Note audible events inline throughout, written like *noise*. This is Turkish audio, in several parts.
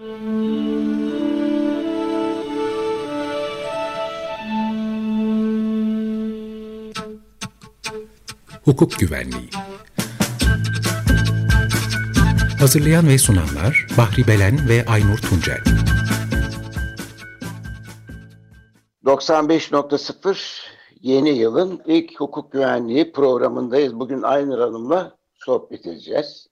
Hukuk Güvenliği Hazırlayan ve sunanlar Bahri Belen ve Aynur Tuncel 95.0 yeni yılın ilk hukuk güvenliği programındayız. Bugün Aynur Hanım'la sohbet edeceğiz.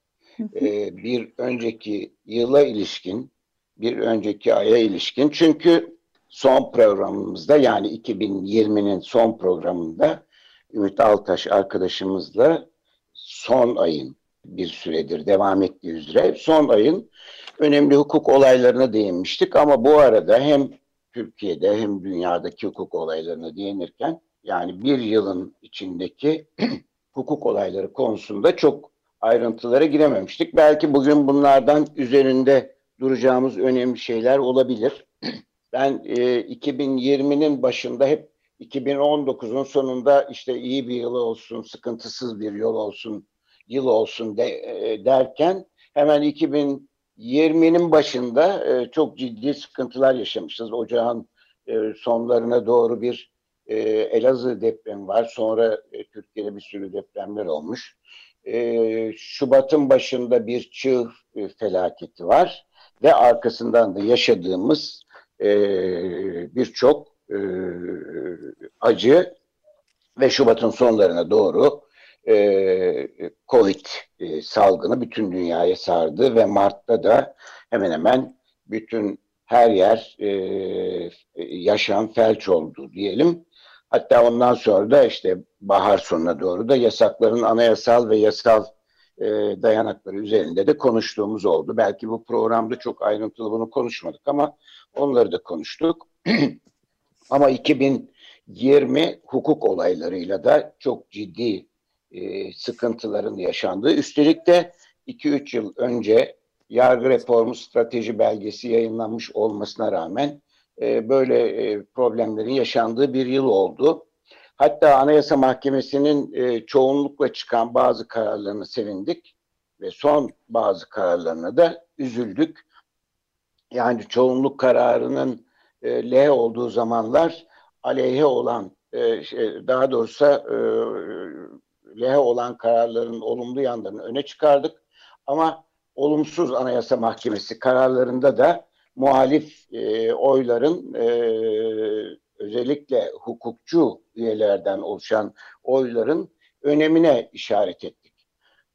Ee, bir önceki yıla ilişkin, bir önceki aya ilişkin. Çünkü son programımızda yani 2020'nin son programında Ümit Altaş arkadaşımızla son ayın bir süredir devam ettiği üzere son ayın önemli hukuk olaylarına değinmiştik ama bu arada hem Türkiye'de hem dünyadaki hukuk olaylarına değinirken yani bir yılın içindeki *clears throat* hukuk olayları konusunda çok ayrıntılara girememiştik. Belki bugün bunlardan üzerinde duracağımız önemli şeyler olabilir. *clears throat* Ben e, 2020'nin başında hep 2019'un sonunda işte iyi bir yıl olsun, sıkıntısız bir yıl olsun, yıl olsun de, e, derken hemen 2020'nin başında e, çok ciddi sıkıntılar yaşamışız. Ocağın e, sonlarına doğru bir e, Elazığ depremi var. Sonra e, Türkiye'de bir sürü depremler olmuş. E, Şubat'ın başında bir çığ e, felaketi var ve arkasından da yaşadığımız e, birçok e, acı ve Şubat'ın sonlarına doğru e, Covid e, salgını bütün dünyaya sardı ve Mart'ta da hemen hemen bütün her yer e, yaşam felç oldu diyelim. Hatta ondan sonra da işte bahar sonuna doğru da yasakların anayasal ve yasal e, dayanakları üzerinde de konuştuğumuz oldu. Belki bu programda çok ayrıntılı bunu konuşmadık ama onları da konuştuk. *clears throat* ama 2020 hukuk olaylarıyla da çok ciddi e, sıkıntıların yaşandığı. Üstelik de 2-3 yıl önce yargı reformu strateji belgesi yayınlanmış olmasına rağmen e, böyle e, problemlerin yaşandığı bir yıl oldu. Hatta Anayasa Mahkemesi'nin e, çoğunlukla çıkan bazı kararlarını sevindik ve son bazı kararlarına da üzüldük. Yani çoğunluk kararının e, L olduğu zamanlar aleyhe olan, e, şey, daha doğrusu e, L olan kararların olumlu yanlarını öne çıkardık. Ama olumsuz Anayasa Mahkemesi kararlarında da muhalif e, oyların e, özellikle hukukçu üyelerden oluşan oyların önemine işaret ettik.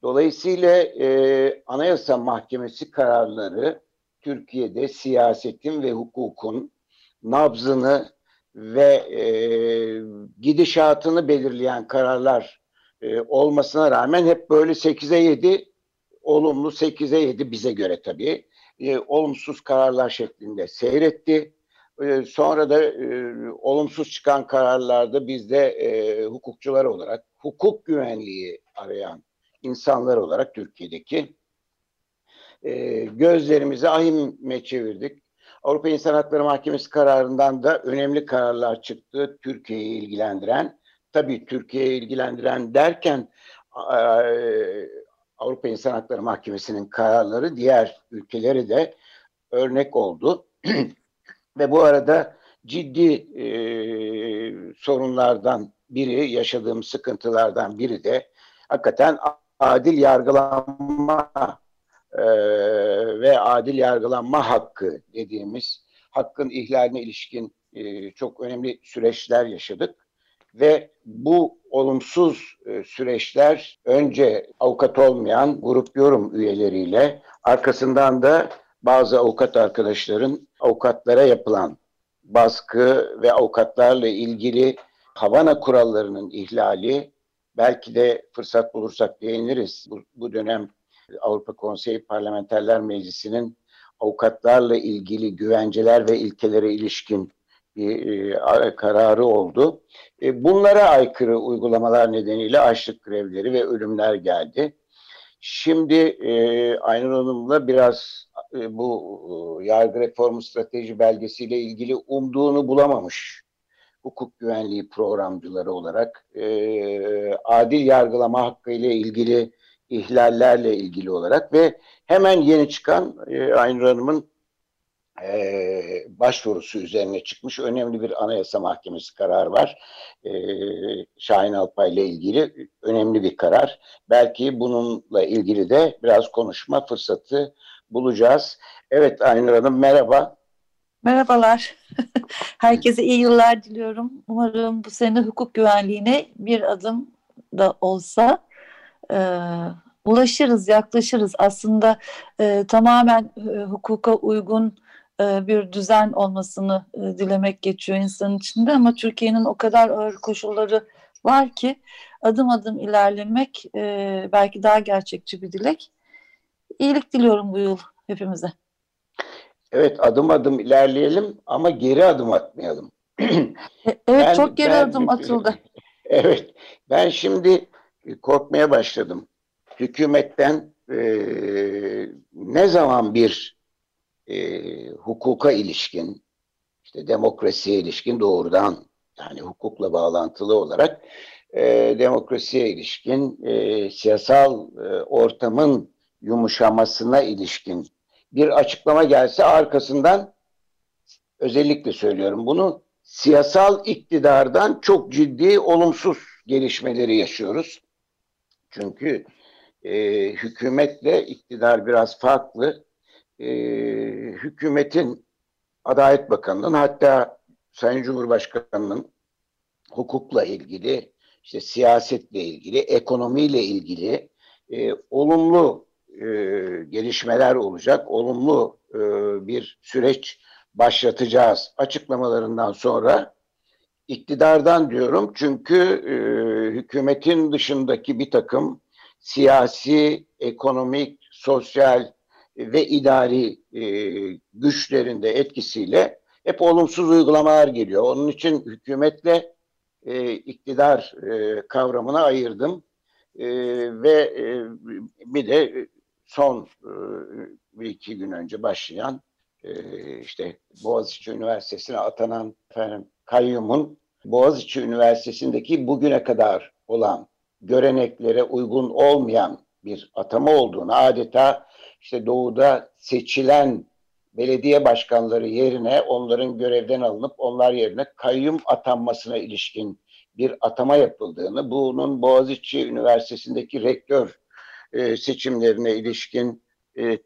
Dolayısıyla e, Anayasa Mahkemesi kararları Türkiye'de siyasetin ve hukukun nabzını ve e, gidişatını belirleyen kararlar e, olmasına rağmen hep böyle 8'e 7 olumlu 8'e 7 bize göre tabii e, olumsuz kararlar şeklinde seyretti. E, sonra da e, olumsuz çıkan kararlarda biz de e, hukukçular olarak hukuk güvenliği arayan insanlar olarak Türkiye'deki e, gözlerimizi ahime çevirdik. Avrupa İnsan Hakları Mahkemesi kararından da önemli kararlar çıktı Türkiye'yi ilgilendiren. Tabii Türkiye'yi ilgilendiren derken Avrupa İnsan Hakları Mahkemesi'nin kararları diğer ülkeleri de örnek oldu. *clears throat* Ve bu arada ciddi e, sorunlardan biri, yaşadığım sıkıntılardan biri de hakikaten adil yargılanma e, ve adil yargılanma hakkı dediğimiz hakkın ihlaline ilişkin e, çok önemli süreçler yaşadık. Ve bu olumsuz e, süreçler önce avukat olmayan grup yorum üyeleriyle arkasından da bazı avukat arkadaşların avukatlara yapılan baskı ve avukatlarla ilgili Havana kurallarının ihlali belki de fırsat bulursak değiniriz. Bu, bu dönem Avrupa Konseyi Parlamenterler Meclisi'nin avukatlarla ilgili güvenceler ve ilkelere ilişkin bir e, kararı oldu. E, bunlara aykırı uygulamalar nedeniyle açlık grevleri ve ölümler geldi. Şimdi e, Aynur Hanım'la biraz e, bu e, yargı reformu strateji belgesiyle ilgili umduğunu bulamamış hukuk güvenliği programcıları olarak e, adil yargılama hakkı ile ilgili ihlallerle ilgili olarak ve hemen yeni çıkan e, Aynur Hanım'ın e, başvurusu üzerine çıkmış önemli bir anayasa mahkemesi kararı var. E, Şahin Alpay ile ilgili önemli bir karar. Belki bununla ilgili de biraz konuşma fırsatı bulacağız. Evet Aynur Hanım merhaba. Merhabalar. *laughs* Herkese iyi yıllar diliyorum. Umarım bu sene hukuk güvenliğine bir adım da olsa e, ulaşırız, yaklaşırız. Aslında e, tamamen e, hukuka uygun e, bir düzen olmasını e, dilemek geçiyor insanın içinde ama Türkiye'nin o kadar ağır koşulları var ki adım adım ilerlemek e, belki daha gerçekçi bir dilek. İyilik diliyorum bu yıl hepimize. Evet adım adım ilerleyelim ama geri adım atmayalım. evet ben, çok geri ben, adım atıldı. *laughs* Evet ben şimdi korkmaya başladım. Hükümetten e, ne zaman bir e, hukuka ilişkin, işte demokrasiye ilişkin doğrudan yani hukukla bağlantılı olarak e, demokrasiye ilişkin e, siyasal e, ortamın yumuşamasına ilişkin bir açıklama gelse arkasından özellikle söylüyorum bunu siyasal iktidardan çok ciddi olumsuz gelişmeleri yaşıyoruz. Çünkü e, hükümetle iktidar biraz farklı e, hükümetin Adalet Bakanı'nın hatta Sayın Cumhurbaşkanı'nın hukukla ilgili, işte siyasetle ilgili, ekonomiyle ilgili e, olumlu e, gelişmeler olacak, olumlu e, bir süreç başlatacağız açıklamalarından sonra iktidardan diyorum. Çünkü e, hükümetin dışındaki bir takım siyasi, ekonomik, sosyal ve idari e, güçlerinde etkisiyle hep olumsuz uygulamalar geliyor. Onun için hükümetle e, iktidar e, kavramına ayırdım. E, ve e, bir de son e, bir iki gün önce başlayan e, işte Boğaziçi Üniversitesi'ne atanan efendim kayyumun Boğaziçi Üniversitesi'ndeki bugüne kadar olan göreneklere uygun olmayan bir atama olduğunu adeta işte doğuda seçilen belediye başkanları yerine onların görevden alınıp onlar yerine kayyum atanmasına ilişkin bir atama yapıldığını, bunun Boğaziçi Üniversitesi'ndeki rektör e, seçimlerine ilişkin e,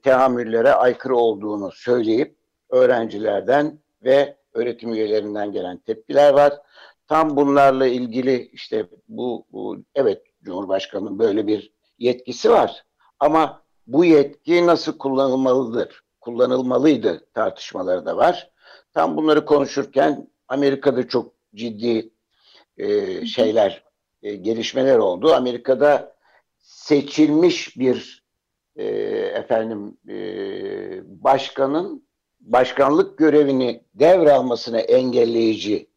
aykırı olduğunu söyleyip öğrencilerden ve öğretim üyelerinden gelen tepkiler var. Tam bunlarla ilgili işte bu, bu evet Cumhurbaşkanı'nın böyle bir yetkisi var ama bu yetki nasıl kullanılmalıdır? Kullanılmalıydı tartışmaları da var. Tam bunları konuşurken Amerika'da çok ciddi e, şeyler, e, gelişmeler oldu. Amerika'da seçilmiş bir e, efendim e, başkanın başkanlık görevini devralmasını engelleyici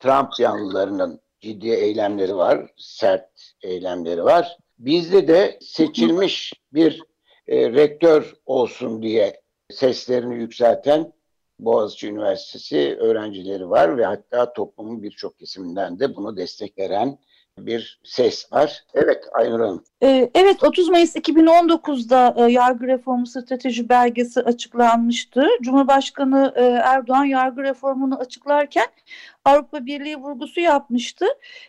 Trump yanlılarının ciddi eylemleri var, sert eylemleri var. Bizde de seçilmiş bir e, rektör olsun diye seslerini yükselten Boğaziçi Üniversitesi öğrencileri var ve hatta toplumun birçok kesiminden de bunu destek veren bir ses var. Evet Aynur Hanım. Ee, evet 30 Mayıs 2019'da e, yargı reformu strateji belgesi açıklanmıştı. Cumhurbaşkanı e, Erdoğan yargı reformunu açıklarken Avrupa Birliği vurgusu yapmıştı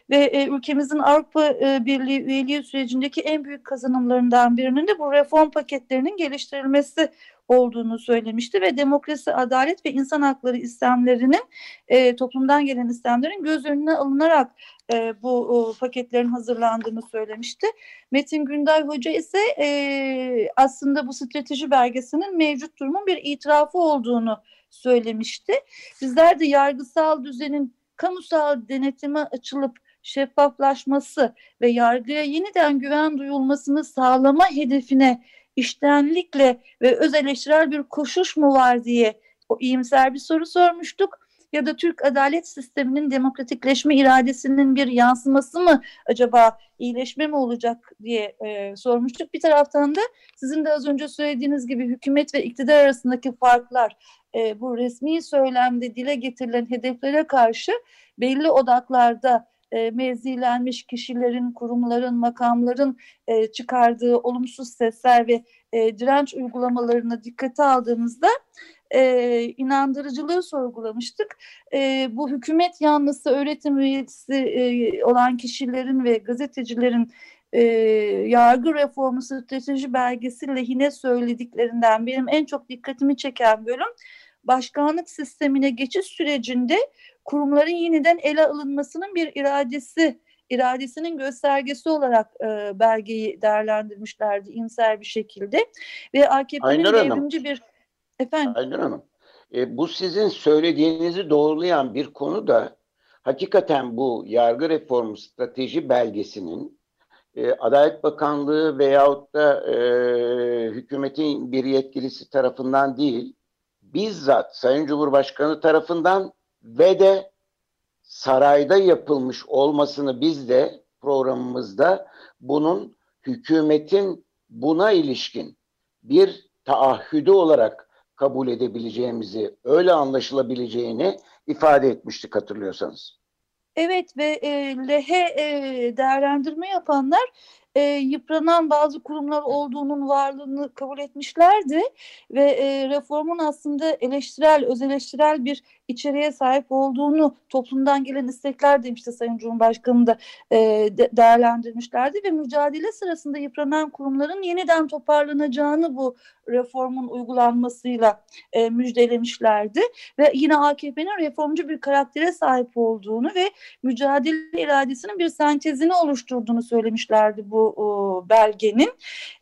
ve e, ülkemizin Avrupa Birliği üyeliği sürecindeki en büyük kazanımlarından birinin de bu reform paketlerinin geliştirilmesi olduğunu söylemişti ve demokrasi, adalet ve insan hakları istemlerinin e, toplumdan gelen istemlerin göz önüne alınarak e, bu e, paketlerin hazırlandığını söylemişti. Metin Günday Hoca ise e, aslında bu strateji belgesinin mevcut durumun bir itirafı olduğunu söylemişti. Bizler de yargısal düzenin kamusal denetime açılıp şeffaflaşması ve yargıya yeniden güven duyulmasını sağlama hedefine iştenlikle ve öz eleştirel bir koşuş mu var diye o iyimser bir soru sormuştuk ya da Türk adalet sisteminin demokratikleşme iradesinin bir yansıması mı acaba iyileşme mi olacak diye e, sormuştuk. Bir taraftan da sizin de az önce söylediğiniz gibi hükümet ve iktidar arasındaki farklar e, bu resmi söylemde dile getirilen hedeflere karşı belli odaklarda e, mevzilenmiş kişilerin, kurumların, makamların e, çıkardığı olumsuz sesler ve e, direnç uygulamalarına dikkate aldığımızda e, inandırıcılığı sorgulamıştık. E, bu hükümet yanlısı öğretim üyesi e, olan kişilerin ve gazetecilerin e, yargı reformu strateji belgesi lehine söylediklerinden benim en çok dikkatimi çeken bölüm başkanlık sistemine geçiş sürecinde kurumların yeniden ele alınmasının bir iradesi iradesinin göstergesi olarak e, belgeyi değerlendirmişlerdi imser bir şekilde. Ve AKP'nin devrimci bir efendim? Aynur Hanım. E, bu sizin söylediğinizi doğrulayan bir konu da hakikaten bu yargı reformu strateji belgesinin e, Adalet Bakanlığı veyahut da e, hükümetin bir yetkilisi tarafından değil bizzat Sayın Cumhurbaşkanı tarafından ve de sarayda yapılmış olmasını biz de programımızda bunun hükümetin buna ilişkin bir taahhüdü olarak kabul edebileceğimizi, öyle anlaşılabileceğini ifade etmiştik hatırlıyorsanız. Evet ve e, lehe e, değerlendirme yapanlar e, yıpranan bazı kurumlar olduğunun varlığını kabul etmişlerdi ve e, reformun aslında eleştirel, öz eleştirel bir içeriğe sahip olduğunu toplumdan gelen istekler demişti Sayın Cumhurbaşkanı da e, de, değerlendirmişlerdi ve mücadele sırasında yıpranan kurumların yeniden toparlanacağını bu reformun uygulanmasıyla e, müjdelemişlerdi ve yine AKP'nin reformcu bir karaktere sahip olduğunu ve mücadele iradesinin bir sentezini oluşturduğunu söylemişlerdi bu o, belgenin.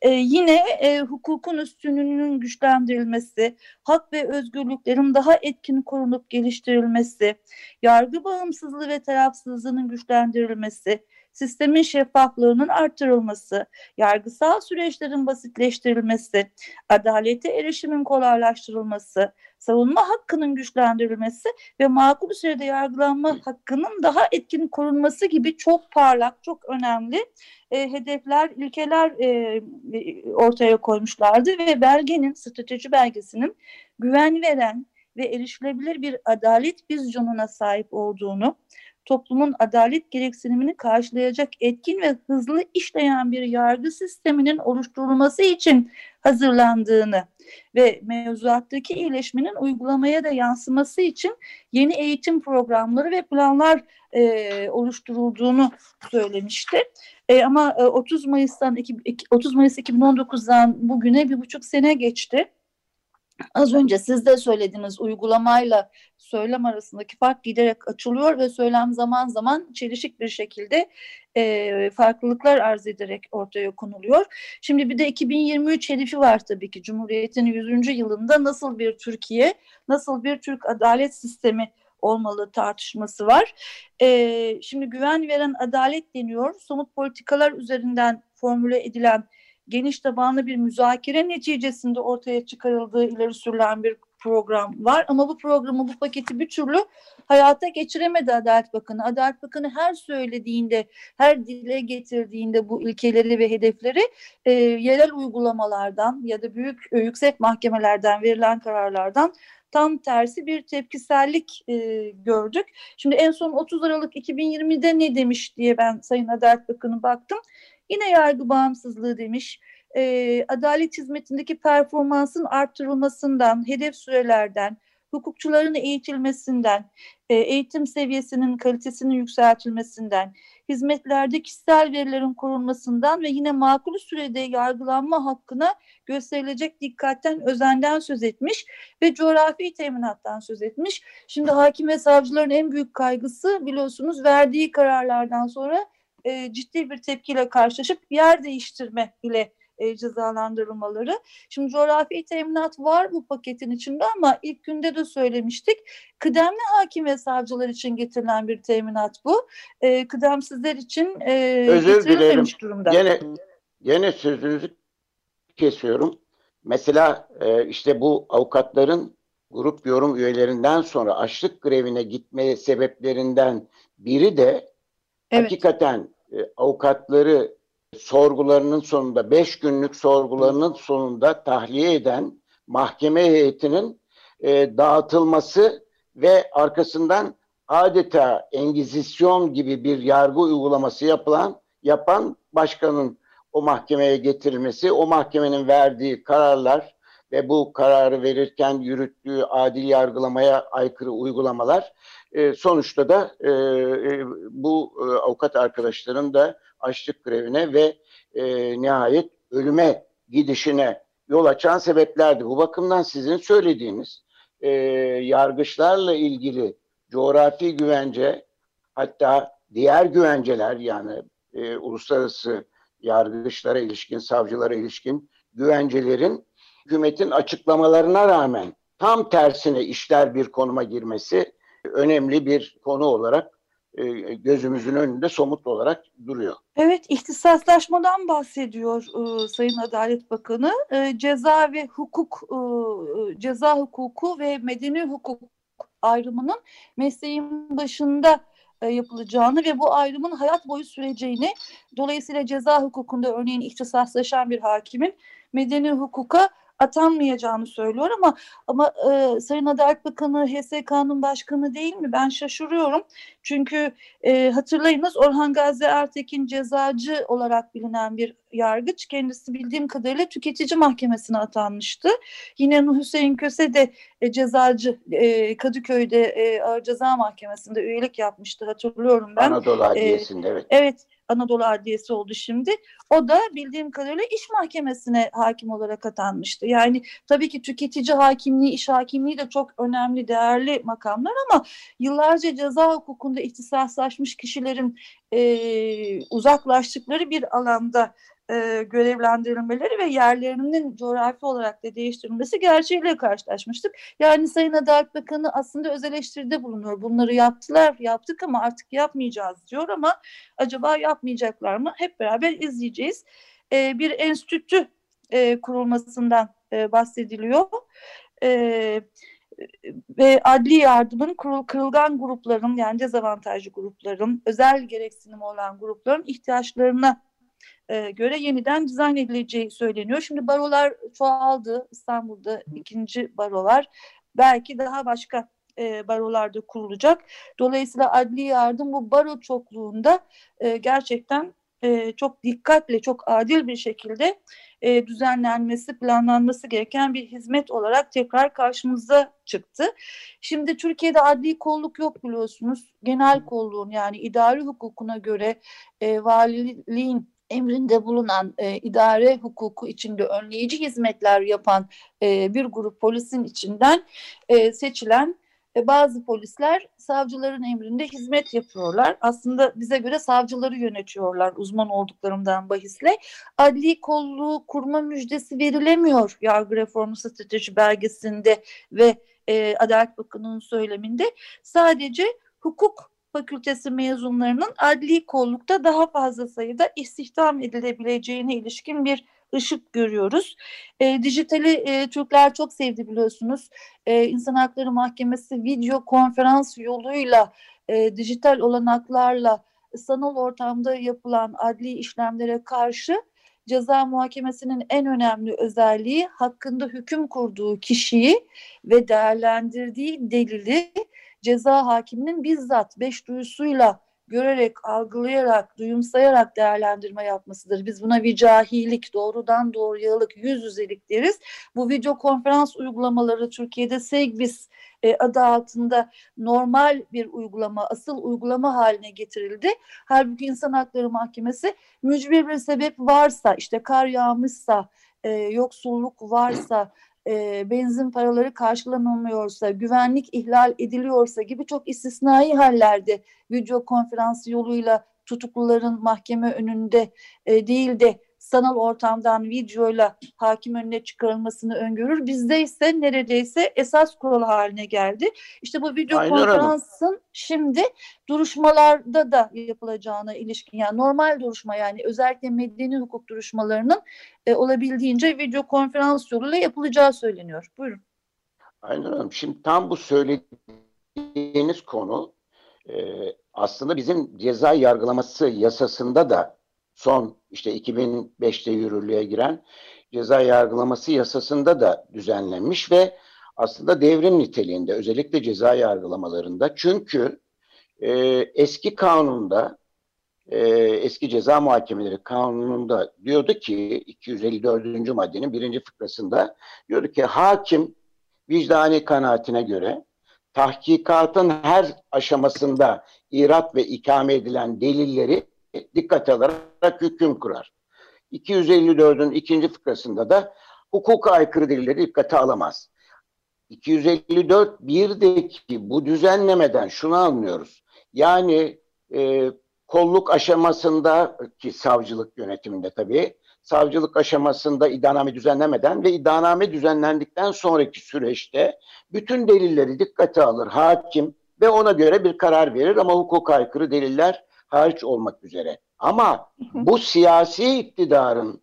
E, yine e, hukukun üstünlüğünün güçlendirilmesi, hak ve özgürlüklerin daha etkin korunup geliştirilmesi, yargı bağımsızlığı ve tarafsızlığının güçlendirilmesi, sistemin şeffaflığının artırılması, yargısal süreçlerin basitleştirilmesi, adalete erişimin kolaylaştırılması, savunma hakkının güçlendirilmesi ve makul sürede yargılanma hakkının daha etkin korunması gibi çok parlak, çok önemli e, hedefler, ilkeler e, ortaya koymuşlardı ve belgenin, strateji belgesinin güven veren ve erişilebilir bir adalet vizyonuna sahip olduğunu, toplumun adalet gereksinimini karşılayacak etkin ve hızlı işleyen bir yargı sisteminin oluşturulması için hazırlandığını ve mevzuattaki iyileşmenin uygulamaya da yansıması için yeni eğitim programları ve planlar e, oluşturulduğunu söylemişti. E, ama e, 30 Mayıs'tan 30 Mayıs 2019'dan bugüne bir buçuk sene geçti. Az önce siz de söylediğiniz uygulamayla söylem arasındaki fark giderek açılıyor ve söylem zaman zaman çelişik bir şekilde e, farklılıklar arz ederek ortaya konuluyor. Şimdi bir de 2023 hedefi var tabii ki Cumhuriyet'in 100. yılında nasıl bir Türkiye, nasıl bir Türk adalet sistemi olmalı tartışması var. E, şimdi güven veren adalet deniyor. Somut politikalar üzerinden formüle edilen geniş tabanlı bir müzakere neticesinde ortaya çıkarıldığı ileri sürülen bir program var. Ama bu programı, bu paketi bir türlü hayata geçiremedi Adalet Bakanı. Adalet Bakanı her söylediğinde, her dile getirdiğinde bu ilkeleri ve hedefleri e, yerel uygulamalardan ya da büyük e, yüksek mahkemelerden verilen kararlardan tam tersi bir tepkisellik e, gördük. Şimdi en son 30 Aralık 2020'de ne demiş diye ben Sayın Adalet Bakanı baktım. Yine yargı bağımsızlığı demiş. E, adalet hizmetindeki performansın arttırılmasından, hedef sürelerden, hukukçuların eğitilmesinden, e, eğitim seviyesinin kalitesinin yükseltilmesinden, hizmetlerde kişisel verilerin korunmasından ve yine makul sürede yargılanma hakkına gösterilecek dikkatten, özenden söz etmiş ve coğrafi teminattan söz etmiş. Şimdi hakim ve savcıların en büyük kaygısı biliyorsunuz verdiği kararlardan sonra e, ciddi bir tepkiyle karşılaşıp yer değiştirme ile e, cezalandırılmaları. Şimdi coğrafi teminat var bu paketin içinde ama ilk günde de söylemiştik. Kıdemli hakim ve savcılar için getirilen bir teminat bu. E, kıdemsizler için e, Özür dilerim. durumda. Yine, yine sözünüzü kesiyorum. Mesela e, işte bu avukatların grup yorum üyelerinden sonra açlık grevine gitme sebeplerinden biri de Evet. Hakikaten e, avukatları sorgularının sonunda, beş günlük sorgularının sonunda tahliye eden mahkeme heyetinin e, dağıtılması ve arkasından adeta engizisyon gibi bir yargı uygulaması yapılan yapan başkanın o mahkemeye getirilmesi, o mahkemenin verdiği kararlar ve bu kararı verirken yürüttüğü adil yargılamaya aykırı uygulamalar e, sonuçta da e, e, bu e, avukat arkadaşların da açlık grevine ve e, nihayet ölüme gidişine yol açan sebeplerdi. Bu bakımdan sizin söylediğiniz e, yargıçlarla ilgili coğrafi güvence hatta diğer güvenceler yani e, uluslararası yargıçlara ilişkin, savcılara ilişkin güvencelerin hükümetin açıklamalarına rağmen tam tersine işler bir konuma girmesi önemli bir konu olarak e, gözümüzün önünde somut olarak duruyor. Evet, ihtisaslaşmadan bahsediyor e, Sayın Adalet Bakanı. E, ceza ve hukuk, e, ceza hukuku ve medeni hukuk ayrımının mesleğin başında e, yapılacağını ve bu ayrımın hayat boyu süreceğini, dolayısıyla ceza hukukunda örneğin ihtisaslaşan bir hakimin medeni hukuka atanmayacağını söylüyor ama ama e, Sayın Adalet Bakanı HSK'nın başkanı değil mi? Ben şaşırıyorum. Çünkü e, hatırlayınız Orhan Gazi Ertekin cezacı olarak bilinen bir yargıç. Kendisi bildiğim kadarıyla tüketici mahkemesine atanmıştı. Yine Nuh Hüseyin Köse de e, cezacı e, Kadıköy'de e, Ağır Ceza Mahkemesi'nde üyelik yapmıştı hatırlıyorum ben. Anadolu Adliyesi'nde evet. Evet Anadolu Adliyesi oldu şimdi. O da bildiğim kadarıyla iş mahkemesine hakim olarak atanmıştı. Yani tabii ki tüketici hakimliği, iş hakimliği de çok önemli, değerli makamlar ama yıllarca ceza hukukunda ihtisaslaşmış kişilerin e, uzaklaştıkları bir alanda e, görevlendirilmeleri ve yerlerinin coğrafi olarak da değiştirilmesi gerçeğiyle karşılaşmıştık. Yani Sayın Adalet Bakanı aslında öz eleştiride bulunuyor. Bunları yaptılar, yaptık ama artık yapmayacağız diyor ama acaba yapmayacaklar mı? Hep beraber izleyeceğiz. E, bir enstitü e, kurulmasından e, bahsediliyor. E, ve adli yardımın kurul, kırılgan grupların yani dezavantajlı grupların, özel gereksinimi olan grupların ihtiyaçlarına e, göre yeniden dizayn edileceği söyleniyor. Şimdi barolar çoğaldı. İstanbul'da ikinci baro var. Belki daha başka e, barolarda kurulacak. Dolayısıyla adli yardım bu baro çokluğunda e, gerçekten e, çok dikkatle, çok adil bir şekilde e, düzenlenmesi, planlanması gereken bir hizmet olarak tekrar karşımıza çıktı. Şimdi Türkiye'de adli kolluk yok biliyorsunuz. Genel kolluğun yani idari hukukuna göre e, valiliğin emrinde bulunan e, idare hukuku içinde önleyici hizmetler yapan e, bir grup polisin içinden e, seçilen e, bazı polisler savcıların emrinde hizmet yapıyorlar. Aslında bize göre savcıları yönetiyorlar uzman olduklarından bahisle. Adli kolluğu kurma müjdesi verilemiyor yargı reformu strateji belgesinde ve e, Adalet Bakanı'nın söyleminde. Sadece hukuk fakültesi mezunlarının adli kollukta daha fazla sayıda istihdam edilebileceğine ilişkin bir ışık görüyoruz. E, dijitali e, Türkler çok sevdi biliyorsunuz. E, İnsan Hakları Mahkemesi video konferans yoluyla e, dijital olanaklarla sanal ortamda yapılan adli işlemlere karşı ceza muhakemesinin en önemli özelliği hakkında hüküm kurduğu kişiyi ve değerlendirdiği delili ceza hakiminin bizzat beş duyusuyla görerek, algılayarak, duyumsayarak değerlendirme yapmasıdır. Biz buna vicahilik, doğrudan doğruyalık, yüz yüzelik deriz. Bu video konferans uygulamaları Türkiye'de Segbis e, adı altında normal bir uygulama, asıl uygulama haline getirildi. Halbuki İnsan Hakları Mahkemesi mücbir bir sebep varsa, işte kar yağmışsa, e, yoksulluk varsa, e, benzin paraları karşılanılmıyorsa, güvenlik ihlal ediliyorsa gibi çok istisnai hallerde video konferans yoluyla tutukluların mahkeme önünde e, değil de sanal ortamdan videoyla hakim önüne çıkarılmasını öngörür. Bizde ise neredeyse esas kural haline geldi. İşte bu video Aynen konferansın öyle. şimdi duruşmalarda da yapılacağına ilişkin yani normal duruşma yani özellikle medeni hukuk duruşmalarının e, olabildiğince video konferans yoluyla yapılacağı söyleniyor. Buyurun. Aynen öyle. Şimdi tam bu söylediğiniz konu e, aslında bizim ceza yargılaması yasasında da son işte 2005'te yürürlüğe giren ceza yargılaması yasasında da düzenlenmiş ve aslında devrim niteliğinde özellikle ceza yargılamalarında çünkü e, eski kanunda e, eski ceza muhakemeleri kanununda diyordu ki 254. maddenin birinci fıkrasında diyordu ki hakim vicdani kanaatine göre tahkikatın her aşamasında irat ve ikame edilen delilleri dikkate alarak hüküm kurar. 254'ün ikinci fıkrasında da hukuka aykırı delilleri dikkate alamaz. 254 birdeki bu düzenlemeden şunu anlıyoruz. Yani e, kolluk aşamasında ki savcılık yönetiminde tabii savcılık aşamasında iddianame düzenlemeden ve iddianame düzenlendikten sonraki süreçte bütün delilleri dikkate alır hakim ve ona göre bir karar verir ama hukuk aykırı deliller hariç olmak üzere. Ama bu siyasi iktidarın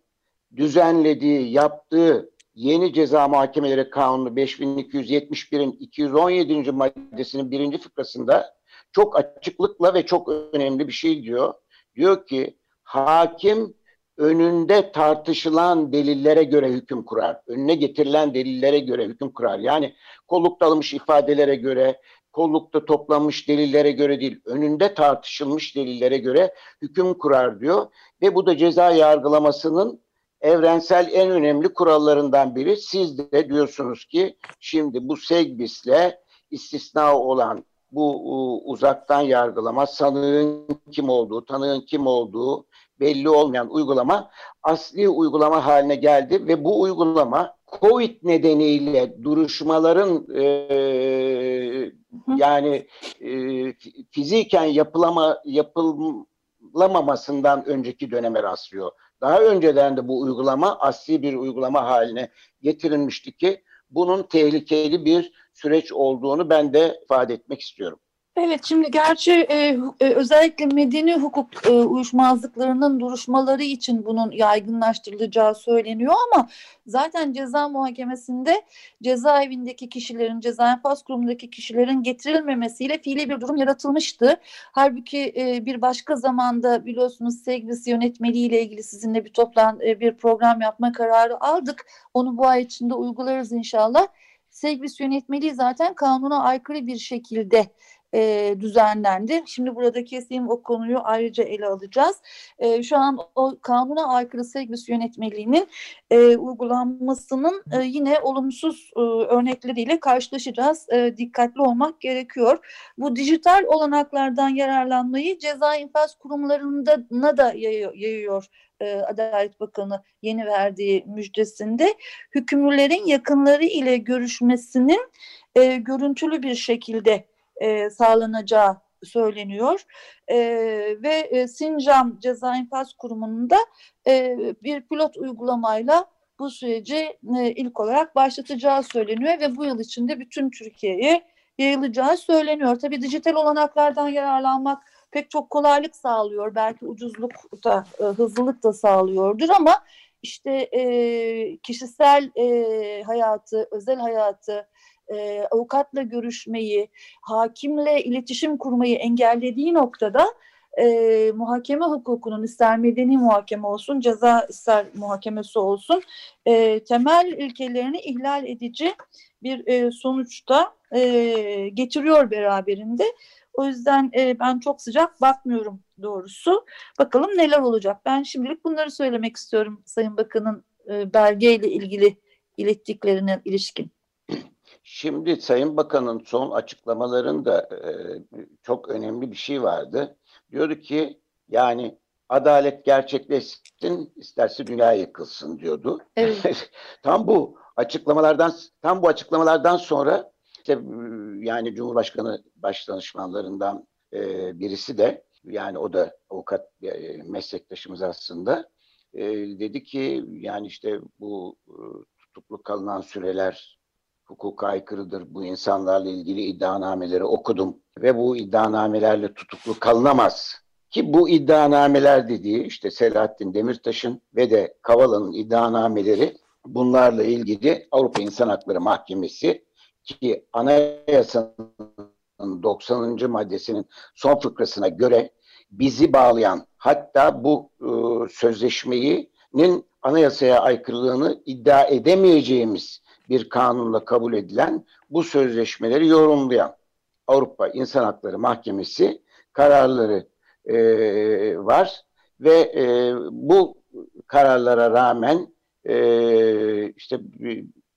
düzenlediği, yaptığı yeni ceza muhakemeleri kanunu 5271'in 217. maddesinin birinci fıkrasında çok açıklıkla ve çok önemli bir şey diyor. Diyor ki hakim önünde tartışılan delillere göre hüküm kurar. Önüne getirilen delillere göre hüküm kurar. Yani kollukta alınmış ifadelere göre, kollukta toplanmış delillere göre değil, önünde tartışılmış delillere göre hüküm kurar diyor. Ve bu da ceza yargılamasının evrensel en önemli kurallarından biri. Siz de diyorsunuz ki şimdi bu Segbis'le istisna olan bu uzaktan yargılama, sanığın kim olduğu, tanığın kim olduğu belli olmayan uygulama asli uygulama haline geldi ve bu uygulama Covid nedeniyle duruşmaların e, yani e, fiziken yapılama yapılamamasından önceki döneme rastlıyor. Daha önceden de bu uygulama asli bir uygulama haline getirilmişti ki bunun tehlikeli bir süreç olduğunu ben de ifade etmek istiyorum. Evet şimdi gerçi e, e, özellikle medeni hukuk e, uyuşmazlıklarının duruşmaları için bunun yaygınlaştırılacağı söyleniyor ama zaten ceza muhakemesinde cezaevindeki kişilerin, ceza enfaz kurumundaki kişilerin getirilmemesiyle fiili bir durum yaratılmıştı. Halbuki e, bir başka zamanda biliyorsunuz Segvis yönetmeliği ile ilgili sizinle bir toplan e, bir program yapma kararı aldık. Onu bu ay içinde uygularız inşallah. Segvis yönetmeliği zaten kanuna aykırı bir şekilde e, düzenlendi. Şimdi burada keseyim o konuyu ayrıca ele alacağız. E, şu an o kanuna aykırı servis yönetmeliğinin e, uygulanmasının e, yine olumsuz e, örnekleriyle karşılaşacağız. E, dikkatli olmak gerekiyor. Bu dijital olanaklardan yararlanmayı ceza infaz kurumlarına da yayıyor, Adalet Bakanı yeni verdiği müjdesinde hükümlülerin yakınları ile görüşmesinin e, görüntülü bir şekilde e, sağlanacağı söyleniyor. E, ve e, Sincan Ceza İnfaz Kurumu'nun da e, bir pilot uygulamayla bu süreci e, ilk olarak başlatacağı söyleniyor ve bu yıl içinde bütün Türkiye'ye yayılacağı söyleniyor. Tabii dijital olanaklardan yararlanmak pek çok kolaylık sağlıyor. Belki ucuzluk da, e, hızlılık da sağlıyordur ama işte e, kişisel e, hayatı, özel hayatı, e, avukatla görüşmeyi, hakimle iletişim kurmayı engellediği noktada e, muhakeme hukukunun ister medeni muhakeme olsun, ceza ister muhakemesi olsun e, temel ilkelerini ihlal edici bir e, sonuçta e, getiriyor beraberinde. O yüzden e, ben çok sıcak bakmıyorum doğrusu. Bakalım neler olacak. Ben şimdilik bunları söylemek istiyorum Sayın Bakan'ın e, belgeyle ilgili ilettiklerine ilişkin. Şimdi Sayın Bakan'ın son açıklamalarında e, çok önemli bir şey vardı. Diyordu ki yani adalet gerçekleşsin isterse dünya yıkılsın diyordu. Evet. *laughs* tam bu açıklamalardan tam bu açıklamalardan sonra işte yani Cumhurbaşkanı başdanışmanlarından e, birisi de yani o da avukat e, meslektaşımız aslında e, dedi ki yani işte bu e, tutuklu kalınan süreler hukuka aykırıdır. Bu insanlarla ilgili iddianameleri okudum ve bu iddianamelerle tutuklu kalınamaz. Ki bu iddianameler dediği işte Selahattin Demirtaş'ın ve de Kavala'nın iddianameleri bunlarla ilgili Avrupa İnsan Hakları Mahkemesi ki anayasanın 90. maddesinin son fıkrasına göre bizi bağlayan hatta bu e, sözleşmenin anayasaya aykırılığını iddia edemeyeceğimiz bir kanunla kabul edilen bu sözleşmeleri yorumlayan Avrupa İnsan Hakları Mahkemesi kararları e, var ve e, bu kararlara rağmen e, işte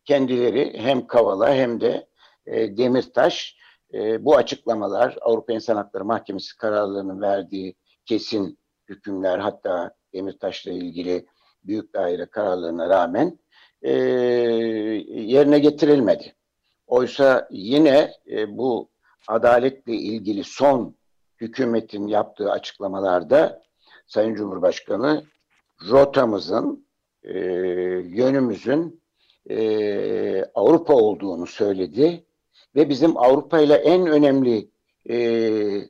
kendileri hem Kavala hem de e, Demirtaş e, bu açıklamalar Avrupa İnsan Hakları Mahkemesi kararlarının verdiği kesin hükümler hatta Demirtaş'la ilgili büyük daire kararlarına rağmen e, yerine getirilmedi. Oysa yine e, bu adaletle ilgili son hükümetin yaptığı açıklamalarda Sayın Cumhurbaşkanı rotamızın, e, yönümüzün e, Avrupa olduğunu söyledi ve bizim Avrupa ile en önemli e,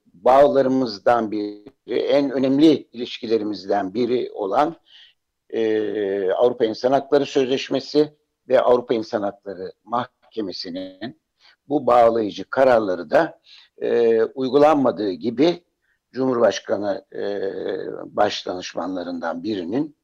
bağlarımızdan biri, en önemli ilişkilerimizden biri olan e, Avrupa İnsan Hakları Sözleşmesi ve Avrupa İnsan Hakları Mahkemesi'nin bu bağlayıcı kararları da e, uygulanmadığı gibi Cumhurbaşkanı e, baş danışmanlarından birinin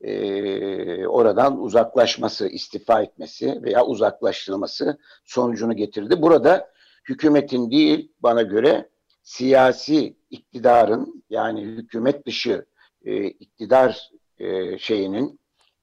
e, oradan uzaklaşması, istifa etmesi veya uzaklaştırılması sonucunu getirdi. Burada hükümetin değil bana göre siyasi iktidarın yani hükümet dışı e, iktidar e, şeyinin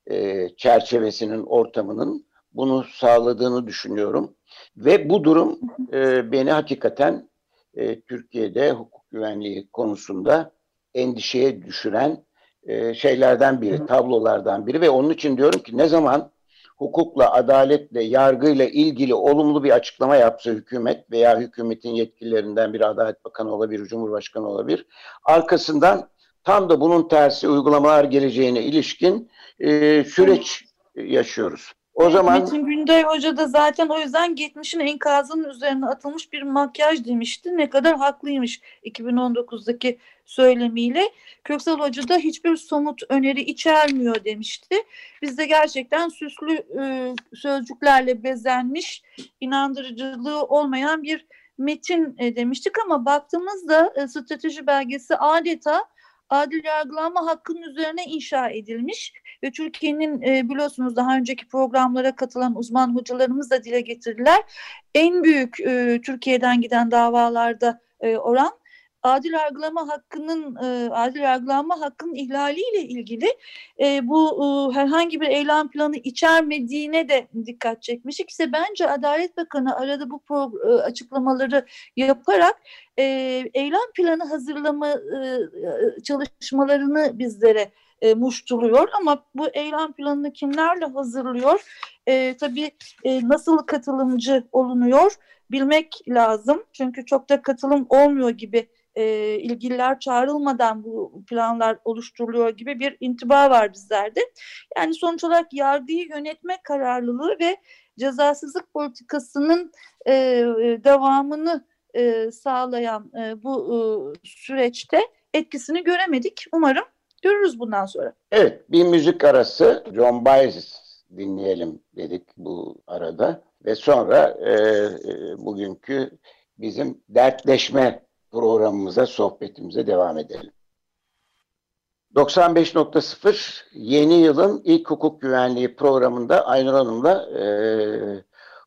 e, çerçevesinin ortamının bunu sağladığını düşünüyorum ve bu durum e, beni hakikaten e, Türkiye'de hukuk güvenliği konusunda endişeye düşüren e, şeylerden biri, tablolardan biri ve onun için diyorum ki ne zaman hukukla, adaletle, yargıyla ilgili olumlu bir açıklama yapsa hükümet veya hükümetin yetkililerinden biri Adalet Bakanı olabilir, Cumhurbaşkanı olabilir. Arkasından tam da bunun tersi uygulamalar geleceğine ilişkin e, süreç yaşıyoruz. O zaman Metin Günday Hoca da zaten o yüzden geçmişin enkazının üzerine atılmış bir makyaj demişti. Ne kadar haklıymış 2019'daki söylemiyle. Köksal Hoca da hiçbir somut öneri içermiyor demişti. Biz de gerçekten süslü e, sözcüklerle bezenmiş, inandırıcılığı olmayan bir metin e, demiştik ama baktığımızda e, strateji belgesi adeta adil yargılanma hakkının üzerine inşa edilmiş ve Türkiye'nin e, biliyorsunuz daha önceki programlara katılan uzman hocalarımız da dile getirdiler. En büyük e, Türkiye'den giden davalarda e, oran adil yargılama hakkının e, adil yargılanma hakkının ihlaliyle ilgili e, bu e, herhangi bir eylem planı içermediğine de dikkat çekmiştik. İşte bence Adalet Bakanı arada bu açıklamaları yaparak eylem planı hazırlama e, çalışmalarını bizlere e, muştuluyor ama bu eylem planını kimlerle hazırlıyor? E, tabii e, nasıl katılımcı olunuyor bilmek lazım. Çünkü çok da katılım olmuyor gibi e, ilgililer çağrılmadan bu planlar oluşturuluyor gibi bir intiba var bizlerde. Yani sonuç olarak yargıyı yönetme kararlılığı ve cezasızlık politikasının e, devamını e, sağlayan e, bu e, süreçte etkisini göremedik. Umarım görürüz bundan sonra. Evet bir müzik arası John Baez dinleyelim dedik bu arada ve sonra e, e, bugünkü bizim dertleşme programımıza, sohbetimize devam edelim. 95.0 yeni yılın ilk hukuk güvenliği programında Aynur Hanım'la e,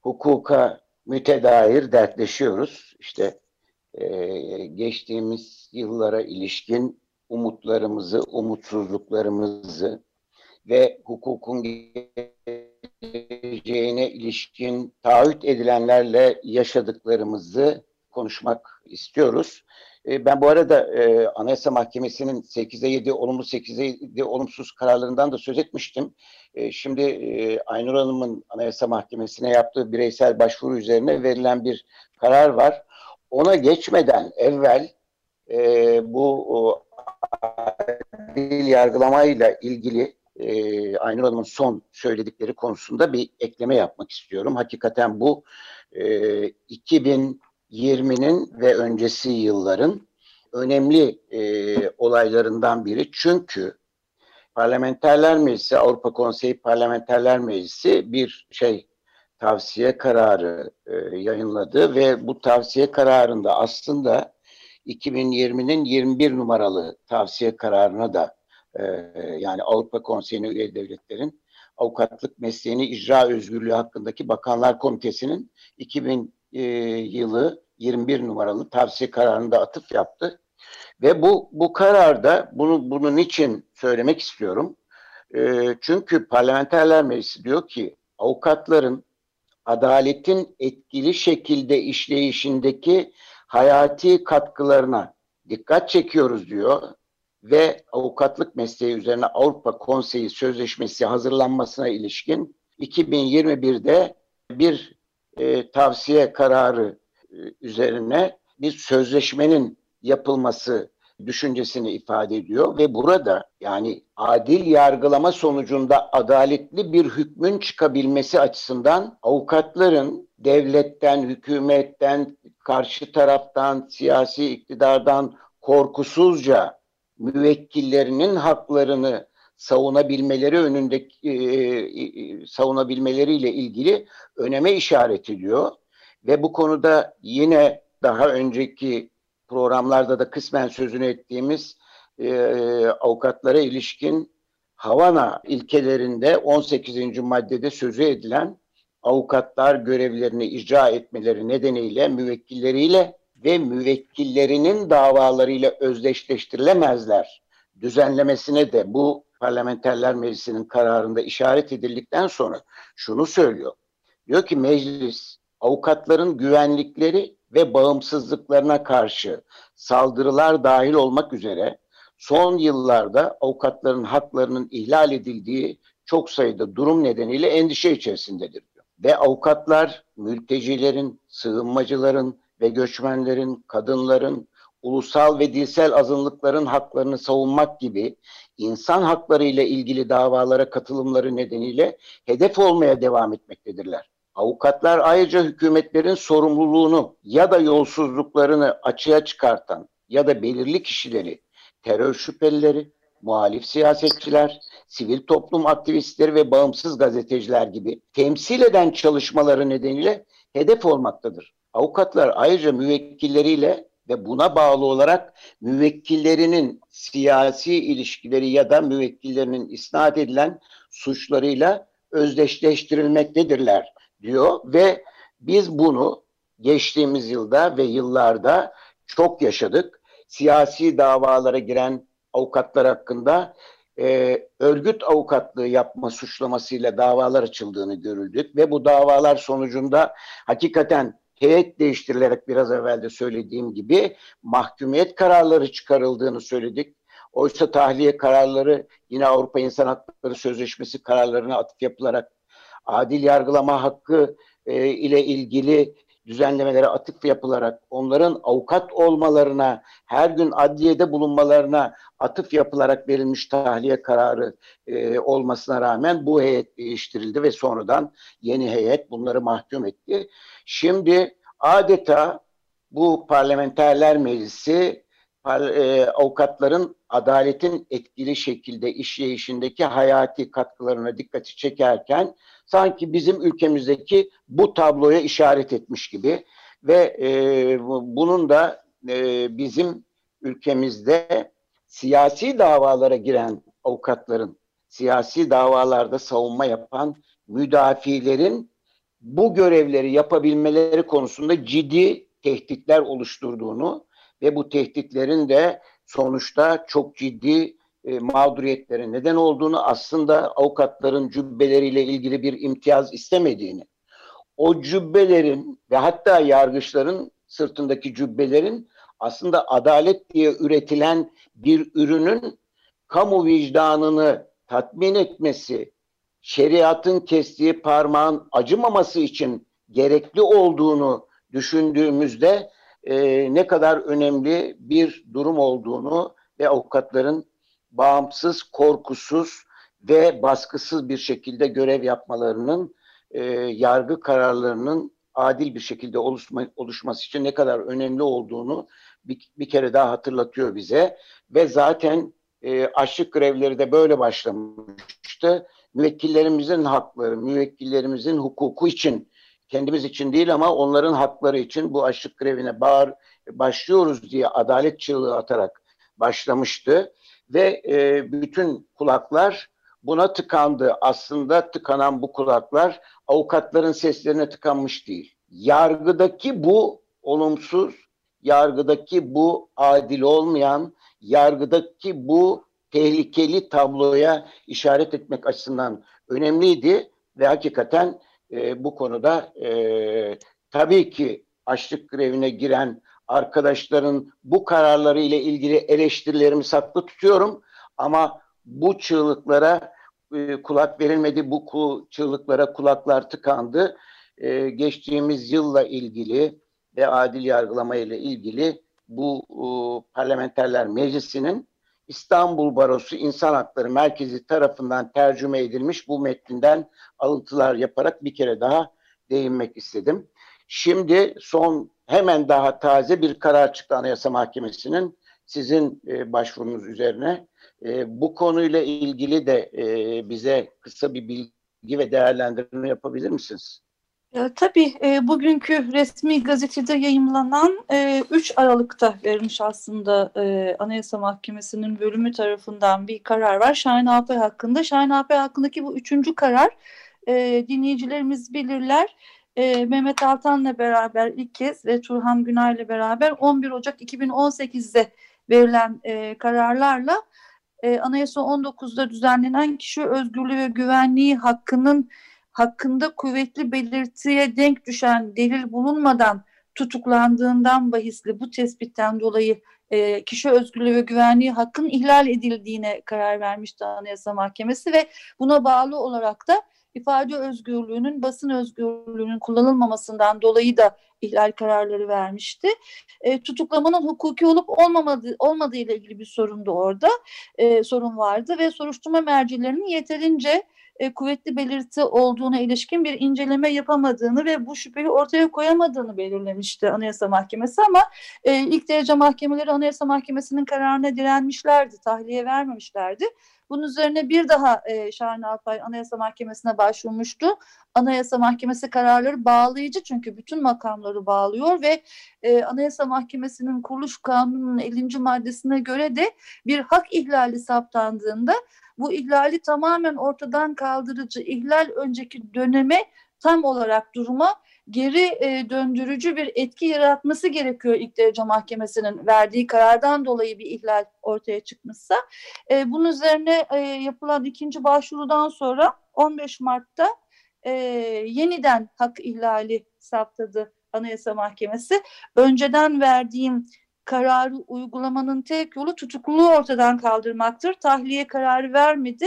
hukuka mütedair dertleşiyoruz. İşte e, geçtiğimiz yıllara ilişkin umutlarımızı, umutsuzluklarımızı ve hukukun geleceğine ilişkin taahhüt edilenlerle yaşadıklarımızı konuşmak istiyoruz. E, ben bu arada e, Anayasa Mahkemesi'nin 8'e 7 olumlu 8'e 7 olumsuz kararlarından da söz etmiştim. E, şimdi e, Aynur Hanım'ın Anayasa Mahkemesi'ne yaptığı bireysel başvuru üzerine verilen bir karar var. Ona geçmeden evvel e, bu o, adil yargılamayla ilgili e, Aynur Hanım'ın son söyledikleri konusunda bir ekleme yapmak istiyorum. Hakikaten bu e, 2000 20'nin ve öncesi yılların önemli e, olaylarından biri. Çünkü Parlamenterler Meclisi, Avrupa Konseyi Parlamenterler Meclisi bir şey tavsiye kararı e, yayınladı ve bu tavsiye kararında aslında 2020'nin 21 numaralı tavsiye kararına da e, yani Avrupa Konseyi'ne üye devletlerin avukatlık mesleğini icra özgürlüğü hakkındaki Bakanlar Komitesi'nin 2000 e, yılı 21 numaralı tavsiye kararında atıf yaptı. Ve bu bu kararda bunu bunun için söylemek istiyorum. E, çünkü Parlamenterler Meclisi diyor ki avukatların adaletin etkili şekilde işleyişindeki hayati katkılarına dikkat çekiyoruz diyor ve avukatlık mesleği üzerine Avrupa Konseyi Sözleşmesi hazırlanmasına ilişkin 2021'de bir e, tavsiye kararı üzerine bir sözleşmenin yapılması düşüncesini ifade ediyor ve burada yani adil yargılama sonucunda adaletli bir hükmün çıkabilmesi açısından avukatların devletten, hükümetten, karşı taraftan, siyasi iktidardan korkusuzca müvekkillerinin haklarını savunabilmeleri önündeki e, e, savunabilmeleriyle ilgili öneme işaret ediyor ve bu konuda yine daha önceki programlarda da kısmen sözünü ettiğimiz e, avukatlara ilişkin Havana ilkelerinde 18. maddede sözü edilen avukatlar görevlerini icra etmeleri nedeniyle müvekkilleriyle ve müvekkillerinin davalarıyla özdeşleştirilemezler düzenlemesine de bu Parlamenterler Meclisi'nin kararında işaret edildikten sonra şunu söylüyor. Diyor ki meclis avukatların güvenlikleri ve bağımsızlıklarına karşı saldırılar dahil olmak üzere son yıllarda avukatların haklarının ihlal edildiği çok sayıda durum nedeniyle endişe içerisindedir. Ve avukatlar mültecilerin, sığınmacıların ve göçmenlerin, kadınların, ulusal ve dilsel azınlıkların haklarını savunmak gibi insan hakları ile ilgili davalara katılımları nedeniyle hedef olmaya devam etmektedirler. Avukatlar ayrıca hükümetlerin sorumluluğunu ya da yolsuzluklarını açığa çıkartan ya da belirli kişileri, terör şüphelileri, muhalif siyasetçiler, sivil toplum aktivistleri ve bağımsız gazeteciler gibi temsil eden çalışmaları nedeniyle hedef olmaktadır. Avukatlar ayrıca müvekkilleriyle ve buna bağlı olarak müvekkillerinin siyasi ilişkileri ya da müvekkillerinin isnat edilen suçlarıyla özdeşleştirilmektedirler diyor ve biz bunu geçtiğimiz yılda ve yıllarda çok yaşadık. Siyasi davalara giren avukatlar hakkında e, örgüt avukatlığı yapma suçlamasıyla davalar açıldığını görüldük ve bu davalar sonucunda hakikaten heyet değiştirilerek biraz evvel de söylediğim gibi mahkumiyet kararları çıkarıldığını söyledik. Oysa tahliye kararları yine Avrupa İnsan Hakları Sözleşmesi kararlarına atıf yapılarak adil yargılama hakkı e, ile ilgili düzenlemelere atıf yapılarak onların avukat olmalarına, her gün adliyede bulunmalarına atıf yapılarak verilmiş tahliye kararı e, olmasına rağmen bu heyet değiştirildi ve sonradan yeni heyet bunları mahkum etti. Şimdi adeta bu parlamenterler meclisi e, avukatların adaletin etkili şekilde işleyişindeki hayati katkılarına dikkati çekerken sanki bizim ülkemizdeki bu tabloya işaret etmiş gibi ve e, bunun da e, bizim ülkemizde siyasi davalara giren avukatların, siyasi davalarda savunma yapan müdafilerin bu görevleri yapabilmeleri konusunda ciddi tehditler oluşturduğunu ve bu tehditlerin de sonuçta çok ciddi e, mağduriyetlere neden olduğunu aslında avukatların cübbeleriyle ilgili bir imtiyaz istemediğini o cübbelerin ve hatta yargıçların sırtındaki cübbelerin aslında adalet diye üretilen bir ürünün kamu vicdanını tatmin etmesi, şeriatın kestiği parmağın acımaması için gerekli olduğunu düşündüğümüzde e, ne kadar önemli bir durum olduğunu ve avukatların bağımsız, korkusuz ve baskısız bir şekilde görev yapmalarının, e, yargı kararlarının adil bir şekilde oluşma, oluşması için ne kadar önemli olduğunu bir, bir kere daha hatırlatıyor bize. Ve zaten e, açlık grevleri de böyle başlamıştı. Müvekkillerimizin hakları, müvekkillerimizin hukuku için, kendimiz için değil ama onların hakları için bu açlık grevine bağır, başlıyoruz diye adalet çığlığı atarak başlamıştı ve e, bütün kulaklar buna tıkandı. Aslında tıkanan bu kulaklar avukatların seslerine tıkanmış değil. Yargıdaki bu olumsuz yargıdaki bu adil olmayan, yargıdaki bu tehlikeli tabloya işaret etmek açısından önemliydi ve hakikaten e, bu konuda e, tabii ki açlık grevine giren arkadaşların bu kararları ile ilgili eleştirilerimi saklı tutuyorum ama bu çığlıklara e, kulak verilmedi, bu çığlıklara kulaklar tıkandı. E, geçtiğimiz yılla ilgili ve adil yargılama ile ilgili bu e, parlamenterler meclisinin İstanbul Barosu İnsan Hakları Merkezi tarafından tercüme edilmiş bu metninden alıntılar yaparak bir kere daha değinmek istedim. Şimdi son hemen daha taze bir karar çıktı Anayasa Mahkemesi'nin sizin e, başvurunuz üzerine. E, bu konuyla ilgili de e, bize kısa bir bilgi ve değerlendirme yapabilir misiniz? E, tabii e, bugünkü resmi gazetede yayımlanan e, 3 Aralık'ta verilmiş aslında e, Anayasa Mahkemesi'nin bölümü tarafından bir karar var. Şahin Alpay hakkında. Şahin Alpay hakkındaki bu üçüncü karar e, dinleyicilerimiz bilirler. E, Mehmet Altan'la beraber ilk kez ve Turhan Günay'la beraber 11 Ocak 2018'de verilen e, kararlarla e, Anayasa 19'da düzenlenen kişi özgürlüğü ve güvenliği hakkının hakkında kuvvetli belirtiye denk düşen delil bulunmadan tutuklandığından bahisli bu tespitten dolayı e, kişi özgürlüğü ve güvenliği hakkın ihlal edildiğine karar vermişti Anayasa Mahkemesi ve buna bağlı olarak da ifade özgürlüğünün, basın özgürlüğünün kullanılmamasından dolayı da ihlal kararları vermişti. E, tutuklamanın hukuki olup olmamadığı, olmadığı ile ilgili bir sorun da orada e, sorun vardı ve soruşturma mercilerinin yeterince e, kuvvetli belirti olduğuna ilişkin bir inceleme yapamadığını ve bu şüpheyi ortaya koyamadığını belirlemişti Anayasa Mahkemesi ama e, ilk derece mahkemeleri Anayasa Mahkemesi'nin kararına direnmişlerdi, tahliye vermemişlerdi. Bunun üzerine bir daha e, Şahin Alpay Anayasa Mahkemesi'ne başvurmuştu. Anayasa Mahkemesi kararları bağlayıcı çünkü bütün makamları bağlıyor ve e, Anayasa Mahkemesi'nin kuruluş kanununun 50. maddesine göre de bir hak ihlali saptandığında bu ihlali tamamen ortadan kaldırıcı, ihlal önceki döneme tam olarak duruma geri e, döndürücü bir etki yaratması gerekiyor ilk derece mahkemesinin verdiği karardan dolayı bir ihlal ortaya çıkmışsa. E, bunun üzerine e, yapılan ikinci başvurudan sonra 15 Mart'ta e, yeniden hak ihlali saptadı Anayasa Mahkemesi. Önceden verdiğim kararı uygulamanın tek yolu tutukluluğu ortadan kaldırmaktır. Tahliye kararı vermedi.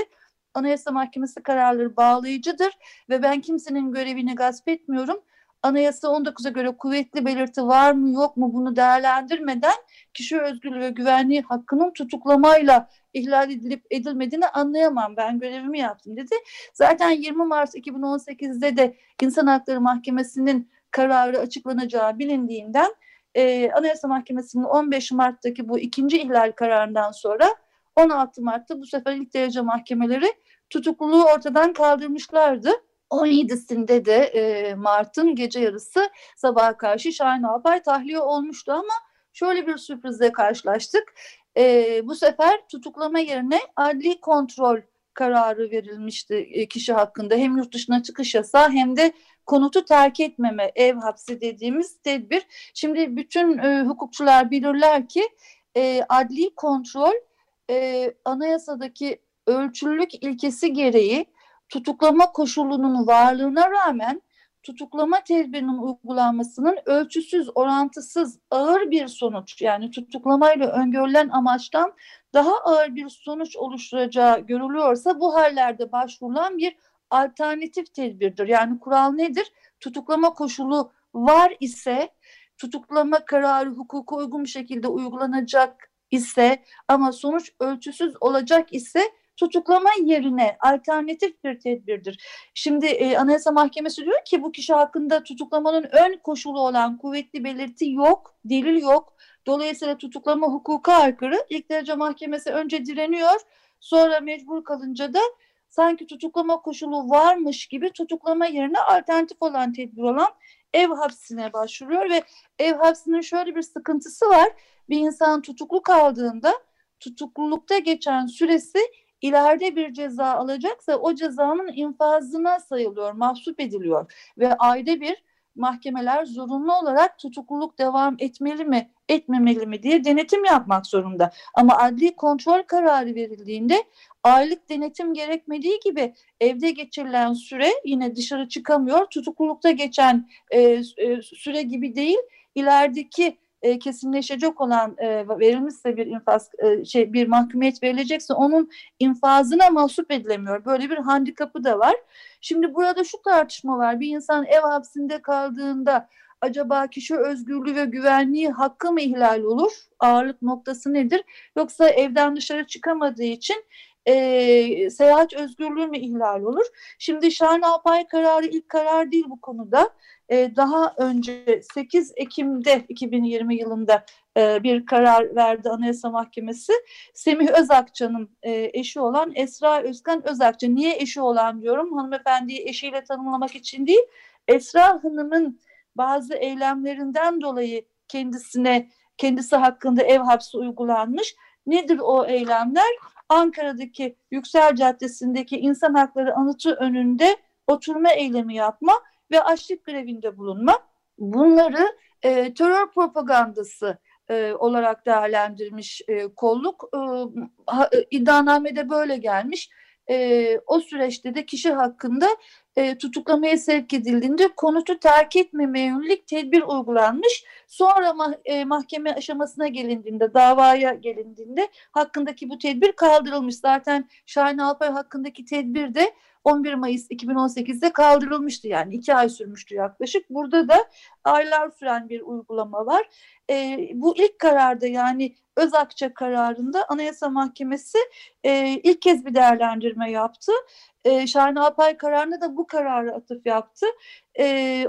Anayasa Mahkemesi kararları bağlayıcıdır ve ben kimsenin görevini gasp etmiyorum. Anayasa 19'a göre kuvvetli belirti var mı yok mu bunu değerlendirmeden kişi özgürlüğü ve güvenliği hakkının tutuklamayla ihlal edilip edilmediğini anlayamam. Ben görevimi yaptım dedi. Zaten 20 Mart 2018'de de İnsan Hakları Mahkemesi'nin kararı açıklanacağı bilindiğinden e, Anayasa Mahkemesi'nin 15 Mart'taki bu ikinci ihlal kararından sonra 16 Mart'ta bu sefer ilk derece mahkemeleri tutukluluğu ortadan kaldırmışlardı. 17'sinde de e, Mart'ın gece yarısı sabaha karşı Şahin Albay tahliye olmuştu ama şöyle bir sürprizle karşılaştık. E, bu sefer tutuklama yerine adli kontrol kararı verilmişti e, kişi hakkında. Hem yurt dışına çıkış yasağı hem de konutu terk etmeme, ev hapsi dediğimiz tedbir. Şimdi bütün e, hukukçular bilirler ki e, adli kontrol e, anayasadaki ölçülülük ilkesi gereği tutuklama koşulunun varlığına rağmen tutuklama tedbirinin uygulanmasının ölçüsüz, orantısız, ağır bir sonuç yani tutuklamayla öngörülen amaçtan daha ağır bir sonuç oluşturacağı görülüyorsa bu hallerde başvurulan bir alternatif tedbirdir. Yani kural nedir? Tutuklama koşulu var ise tutuklama kararı hukuka uygun bir şekilde uygulanacak ise ama sonuç ölçüsüz olacak ise tutuklama yerine alternatif bir tedbirdir. Şimdi e, Anayasa Mahkemesi diyor ki bu kişi hakkında tutuklamanın ön koşulu olan kuvvetli belirti yok, delil yok. Dolayısıyla tutuklama hukuka aykırı. İlk derece mahkemesi önce direniyor, sonra mecbur kalınca da sanki tutuklama koşulu varmış gibi tutuklama yerine alternatif olan tedbir olan ev hapsine başvuruyor ve ev hapsinin şöyle bir sıkıntısı var. Bir insan tutuklu kaldığında tutuklulukta geçen süresi ileride bir ceza alacaksa o cezanın infazına sayılıyor, mahsup ediliyor ve ayda bir mahkemeler zorunlu olarak tutukluluk devam etmeli mi, etmemeli mi diye denetim yapmak zorunda. Ama adli kontrol kararı verildiğinde aylık denetim gerekmediği gibi evde geçirilen süre yine dışarı çıkamıyor. Tutuklulukta geçen e, e, süre gibi değil, ilerideki e, kesinleşecek olan e, verilmişse bir infaz e, şey bir mahkumiyet verilecekse onun infazına mahsup edilemiyor. Böyle bir handikapı da var. Şimdi burada şu tartışma var. Bir insan ev hapsinde kaldığında acaba kişi özgürlüğü ve güvenliği hakkı mı ihlal olur? Ağırlık noktası nedir? Yoksa evden dışarı çıkamadığı için e, seyahat özgürlüğü mü ihlal olur? Şimdi Şahin Alpay kararı ilk karar değil bu konuda. E, daha önce 8 Ekim'de 2020 yılında e, bir karar verdi Anayasa Mahkemesi. Semih Özakçı'nın e, eşi olan Esra Özkan Özakçı. Niye eşi olan diyorum? Hanımefendiyi eşiyle tanımlamak için değil. Esra Hanım'ın bazı eylemlerinden dolayı kendisine kendisi hakkında ev hapsi uygulanmış. Nedir o eylemler? Ankara'daki Yüksel Caddesi'ndeki insan hakları anıtı önünde oturma eylemi yapma ve açlık grevinde bulunma. Bunları e, terör propagandası e, olarak değerlendirmiş e, kolluk. E, ha, e, iddianamede böyle gelmiş. E, o süreçte de kişi hakkında e, tutuklamaya sevk edildiğinde konutu terk etmemeye yönelik tedbir uygulanmış. Sonra mah e, mahkeme aşamasına gelindiğinde, davaya gelindiğinde hakkındaki bu tedbir kaldırılmış. Zaten Şahin Alpay hakkındaki tedbir de 11 Mayıs 2018'de kaldırılmıştı yani iki ay sürmüştü yaklaşık. Burada da aylar süren bir uygulama var. E, bu ilk kararda yani Özakça kararında Anayasa Mahkemesi e, ilk kez bir değerlendirme yaptı. E, Şahin Alpay kararına da bu kararı atıf yaptı. E,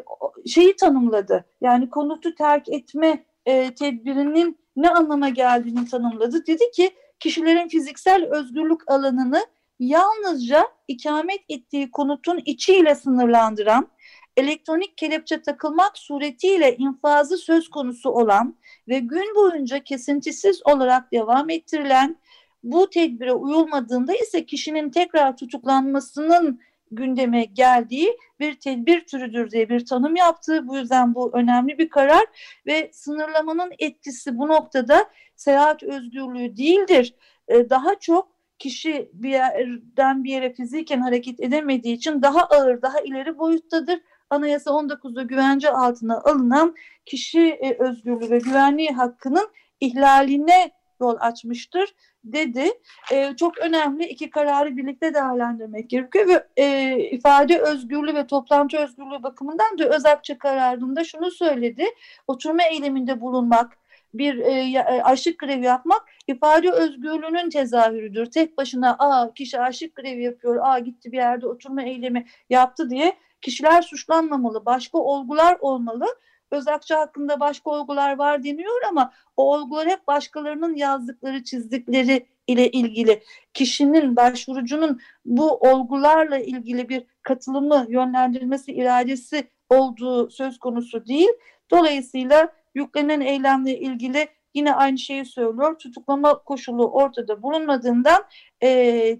şeyi tanımladı yani konutu terk etme e, tedbirinin ne anlama geldiğini tanımladı. Dedi ki kişilerin fiziksel özgürlük alanını yalnızca ikamet ettiği konutun içiyle sınırlandıran, elektronik kelepçe takılmak suretiyle infazı söz konusu olan ve gün boyunca kesintisiz olarak devam ettirilen bu tedbire uyulmadığında ise kişinin tekrar tutuklanmasının gündeme geldiği bir tedbir türüdür diye bir tanım yaptı. Bu yüzden bu önemli bir karar ve sınırlamanın etkisi bu noktada seyahat özgürlüğü değildir. Ee, daha çok kişi bir yerden bir yere fiziken hareket edemediği için daha ağır, daha ileri boyuttadır. Anayasa 19'da güvence altına alınan kişi e, özgürlüğü ve güvenliği hakkının ihlaline yol açmıştır dedi. E, çok önemli iki kararı birlikte değerlendirmek gerekiyor ve e, ifade özgürlüğü ve toplantı özgürlüğü bakımından da Özakça kararında şunu söyledi. Oturma eyleminde bulunmak, bir e, e, aşık grevi yapmak ifade özgürlüğünün tezahürüdür. Tek başına aa kişi aşık grevi yapıyor, aa gitti bir yerde oturma eylemi yaptı diye kişiler suçlanmamalı. Başka olgular olmalı. Özakçı hakkında başka olgular var deniyor ama o olgular hep başkalarının yazdıkları, çizdikleri ile ilgili kişinin, başvurucunun bu olgularla ilgili bir katılımı, yönlendirmesi, iradesi olduğu söz konusu değil. Dolayısıyla yüklenen eylemle ilgili yine aynı şeyi söylüyor. Tutuklama koşulu ortada bulunmadığından e,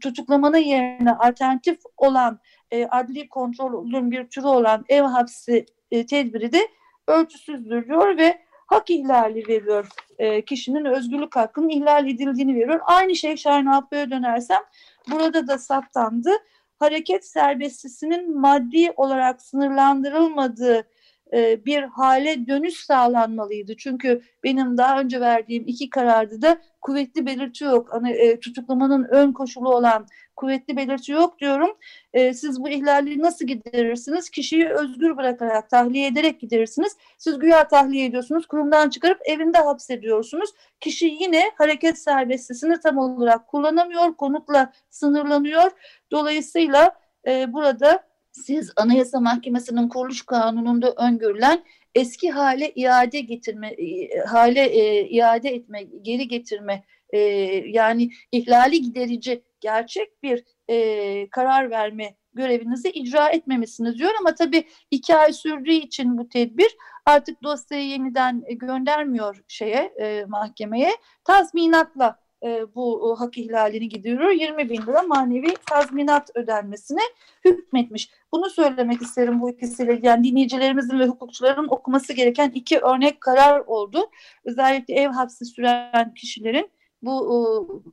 tutuklamanın yerine alternatif olan e, adli kontrolün bir türü olan ev hapsi e, tedbiri de ölçüsüzdür diyor ve hak ihlali veriyor. E, kişinin özgürlük hakkının ihlal edildiğini veriyor. Aynı şey Şahin Alpay'a dönersem burada da saptandı. Hareket serbestisinin maddi olarak sınırlandırılmadığı e, bir hale dönüş sağlanmalıydı. Çünkü benim daha önce verdiğim iki kararda da kuvvetli belirti yok. Hani, e, tutuklamanın ön koşulu olan kuvvetli belirti yok diyorum. E, siz bu ihlali nasıl giderirsiniz? Kişiyi özgür bırakarak, tahliye ederek giderirsiniz. Siz güya tahliye ediyorsunuz, kurumdan çıkarıp evinde hapsediyorsunuz. Kişi yine hareket serbestisini tam olarak kullanamıyor, konutla sınırlanıyor. Dolayısıyla e, burada siz Anayasa Mahkemesi'nin kuruluş kanununda öngörülen eski hale iade getirme e, hale e, iade etme geri getirme e, yani ihlali giderici gerçek bir e, karar verme görevinizi icra etmemişsiniz diyor. Ama tabii iki ay sürdüğü için bu tedbir artık dosyayı yeniden göndermiyor şeye e, mahkemeye. Tazminatla e, bu hak ihlalini gidiyor. 20 bin lira manevi tazminat ödenmesine hükmetmiş. Bunu söylemek isterim bu ikisiyle. Yani dinleyicilerimizin ve hukukçuların okuması gereken iki örnek karar oldu. Özellikle ev hapsi süren kişilerin bu e,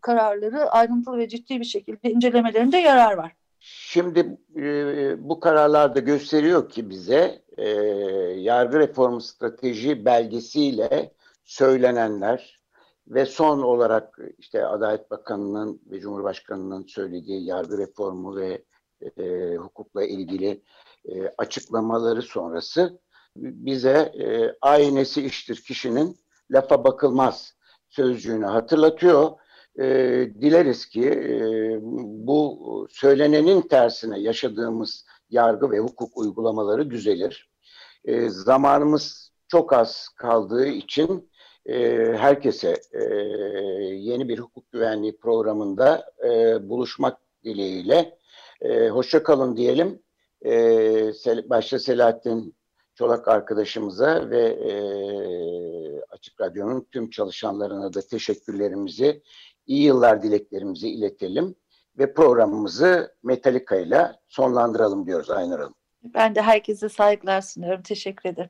kararları ayrıntılı ve ciddi bir şekilde incelemelerinde yarar var. Şimdi e, bu kararlar da gösteriyor ki bize e, yargı reformu strateji belgesiyle söylenenler ve son olarak işte Adalet Bakanı'nın ve Cumhurbaşkanı'nın söylediği yargı reformu ve e, hukukla ilgili e, açıklamaları sonrası bize e, aynesi iştir kişinin lafa bakılmaz sözcüğünü hatırlatıyor. E, dileriz ki e, bu söylenenin tersine yaşadığımız yargı ve hukuk uygulamaları düzelir. E, zamanımız çok az kaldığı için e, herkese e, yeni bir hukuk güvenliği programında e, buluşmak dileğiyle. E, hoşça kalın diyelim. E, başta Selahattin Çolak arkadaşımıza ve e, Açık Radyo'nun tüm çalışanlarına da teşekkürlerimizi, iyi yıllar dileklerimizi iletelim ve programımızı Metallica ile sonlandıralım diyoruz Aynur Hanım. Ben de herkese saygılar sunuyorum. Teşekkür ederim.